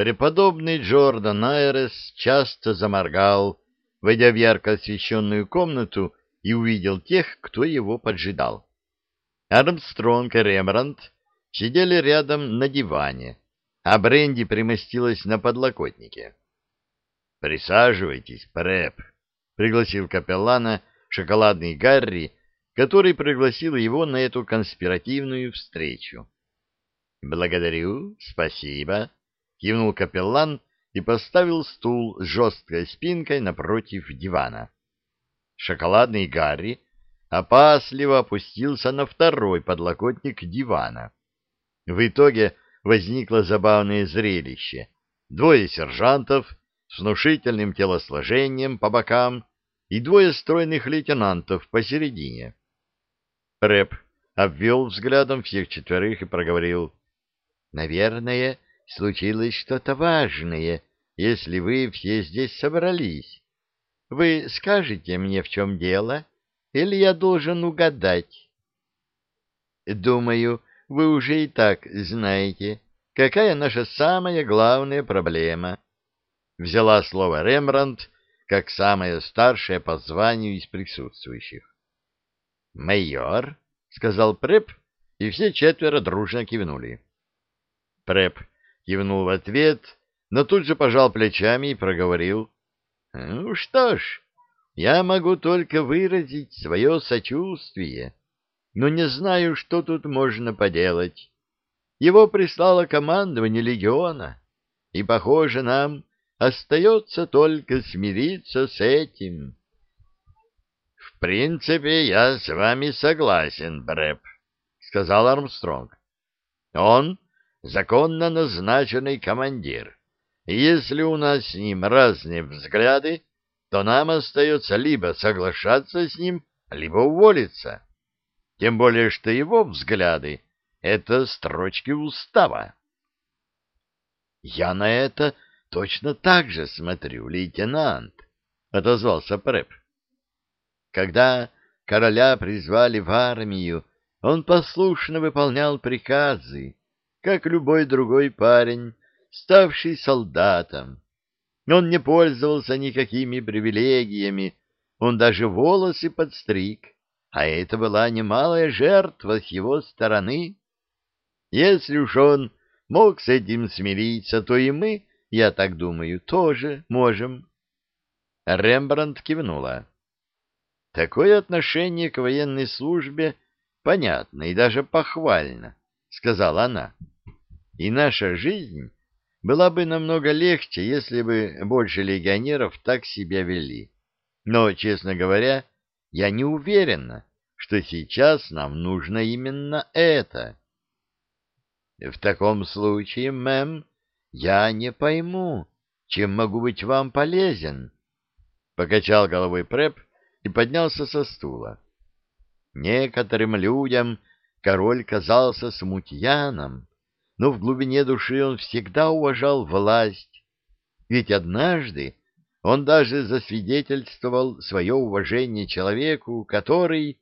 Преподобный Джордан Айрес часто заморгал, войдя в ярко освещенную комнату, и увидел тех, кто его поджидал. Армстронг и Рембрандт сидели рядом на диване, а Бренди примостилась на подлокотнике. — Присаживайтесь, Прэп, — пригласил капеллана шоколадный Гарри, который пригласил его на эту конспиративную встречу. — Благодарю, спасибо, — кивнул капеллан и поставил стул с жесткой спинкой напротив дивана. Шоколадный Гарри опасливо опустился на второй подлокотник дивана. В итоге возникло забавное зрелище. Двое сержантов с внушительным телосложением по бокам и двое стройных лейтенантов посередине. Рэп обвел взглядом всех четверых и проговорил. — Наверное, случилось что-то важное, если вы все здесь собрались. Вы скажете мне, в чем дело, или я должен угадать? — Думаю, вы уже и так знаете, какая наша самая главная проблема. Взяла слово Рембрандт, как самая старшая по званию из присутствующих. «Майор», — сказал Преп, и все четверо дружно кивнули. Преп кивнул в ответ, но тут же пожал плечами и проговорил. «Ну что ж, я могу только выразить свое сочувствие, но не знаю, что тут можно поделать. Его прислало командование легиона, и, похоже, нам остается только смириться с этим». «В принципе, я с вами согласен, Брэп», — сказал Армстронг. «Он — законно назначенный командир» если у нас с ним разные взгляды, то нам остается либо соглашаться с ним, либо уволиться. Тем более, что его взгляды — это строчки устава. — Я на это точно так же смотрю, лейтенант, — отозвался Преп. Когда короля призвали в армию, он послушно выполнял приказы, как любой другой парень, ставший солдатом. Он не пользовался никакими привилегиями, он даже волосы подстриг, а это была немалая жертва с его стороны. Если уж он мог с этим смириться, то и мы, я так думаю, тоже можем. Рембрандт кивнула. Такое отношение к военной службе понятно и даже похвально, — сказала она. И наша жизнь была бы намного легче, если бы больше легионеров так себя вели. Но, честно говоря, я не уверена, что сейчас нам нужно именно это. В таком случае, мэм, я не пойму, чем могу быть вам полезен. Покачал головой Преп и поднялся со стула. Некоторым людям король казался смутьяном, но в глубине души он всегда уважал власть, ведь однажды он даже засвидетельствовал свое уважение человеку, который...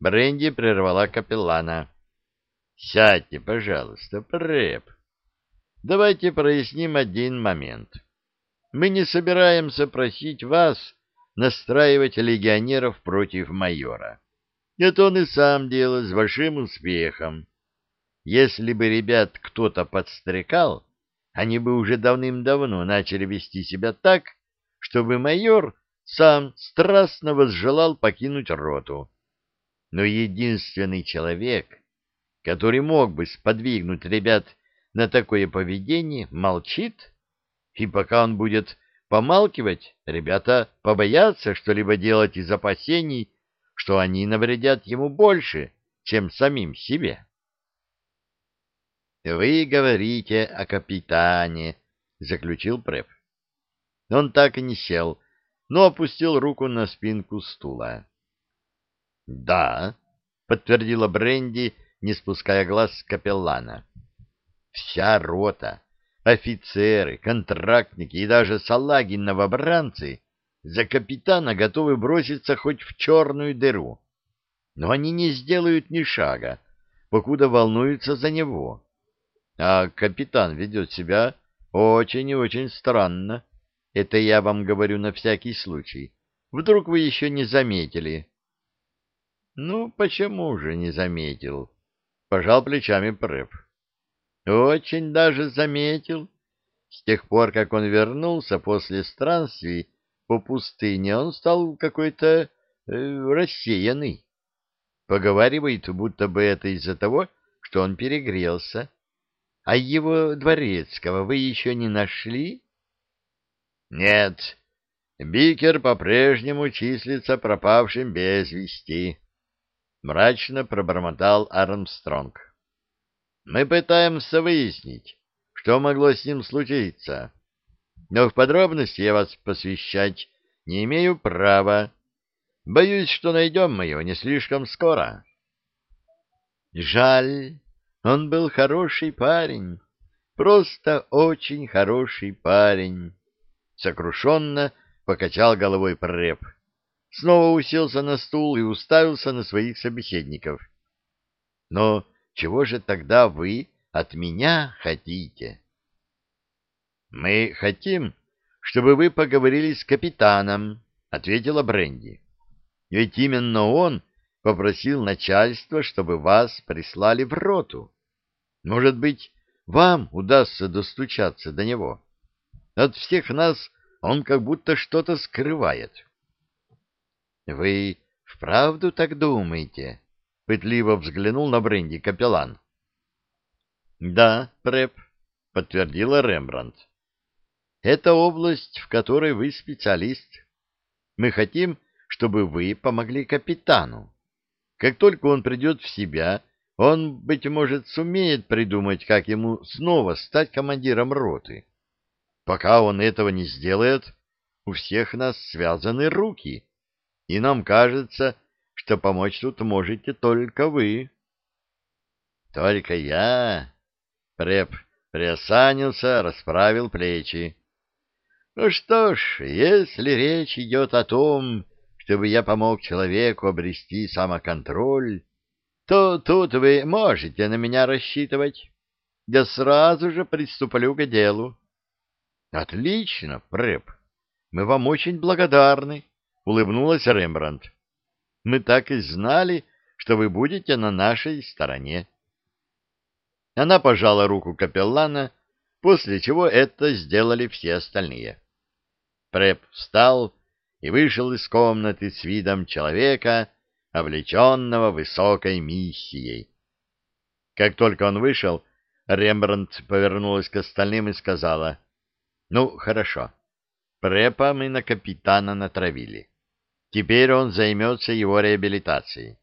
Бренди прервала капеллана. — Сядьте, пожалуйста, Преп. Давайте проясним один момент. Мы не собираемся просить вас настраивать легионеров против майора. Это он и сам делал с большим успехом. Если бы ребят кто-то подстрекал, они бы уже давным-давно начали вести себя так, чтобы майор сам страстно возжелал покинуть роту. Но единственный человек, который мог бы сподвигнуть ребят на такое поведение, молчит, и пока он будет помалкивать, ребята побоятся что-либо делать из опасений, что они навредят ему больше, чем самим себе. — Вы говорите о капитане, — заключил Преп. Он так и не сел, но опустил руку на спинку стула. — Да, — подтвердила Бренди, не спуская глаз с капеллана. — Вся рота, офицеры, контрактники и даже салаги-новобранцы за капитана готовы броситься хоть в черную дыру. Но они не сделают ни шага, покуда волнуются за него. А капитан ведет себя очень и очень странно. Это я вам говорю на всякий случай. Вдруг вы еще не заметили? — Ну, почему же не заметил? — пожал плечами Прэп. — Очень даже заметил. С тех пор, как он вернулся после странствий по пустыне, он стал какой-то э, рассеянный. Поговаривает, будто бы это из-за того, что он перегрелся. А его дворецкого вы еще не нашли? — Нет, Бикер по-прежнему числится пропавшим без вести, — мрачно пробормотал Армстронг. — Мы пытаемся выяснить, что могло с ним случиться, но в подробности я вас посвящать не имею права. Боюсь, что найдем мы его не слишком скоро. — Жаль, он был хороший парень, просто очень хороший парень, — сокрушенно покачал головой преп. Снова уселся на стул и уставился на своих собеседников. — Но чего же тогда вы от меня хотите? — Мы хотим, чтобы вы поговорили с капитаном, — ответила Бренди. — Ведь именно он попросил начальство, чтобы вас прислали в роту. Может быть, вам удастся достучаться до него. От всех нас он как будто что-то скрывает. — Вы вправду так думаете? — пытливо взглянул на Бренди капеллан. — Да, Преп, — подтвердила Рембрандт. — Это область, в которой вы специалист. Мы хотим, чтобы вы помогли капитану. Как только он придет в себя, он, быть может, сумеет придумать, как ему снова стать командиром роты. Пока он этого не сделает, у всех нас связаны руки, и нам кажется, что помочь тут можете только вы. — Только я? — Преп приосанился, расправил плечи. — Ну что ж, если речь идет о том, чтобы я помог человеку обрести самоконтроль, то тут вы можете на меня рассчитывать. Я сразу же приступлю к делу. — Отлично, Прэп. Мы вам очень благодарны, — улыбнулась Рембрандт. — Мы так и знали, что вы будете на нашей стороне. Она пожала руку капеллана, после чего это сделали все остальные. Прэп встал и вышел из комнаты с видом человека, облеченного высокой миссией. Как только он вышел, Рембрандт повернулась к остальным и сказала — ну, хорошо. Препа мы на капитана натравили. Теперь он займется его реабилитацией.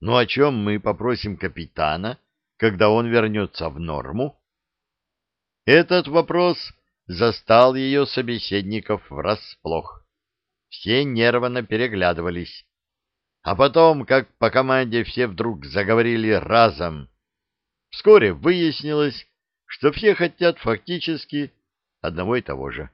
Ну, о чем мы попросим капитана, когда он вернется в норму? Этот вопрос застал ее собеседников врасплох. Все нервно переглядывались. А потом, как по команде, все вдруг заговорили разом. Вскоре выяснилось, что все хотят фактически одного и того же.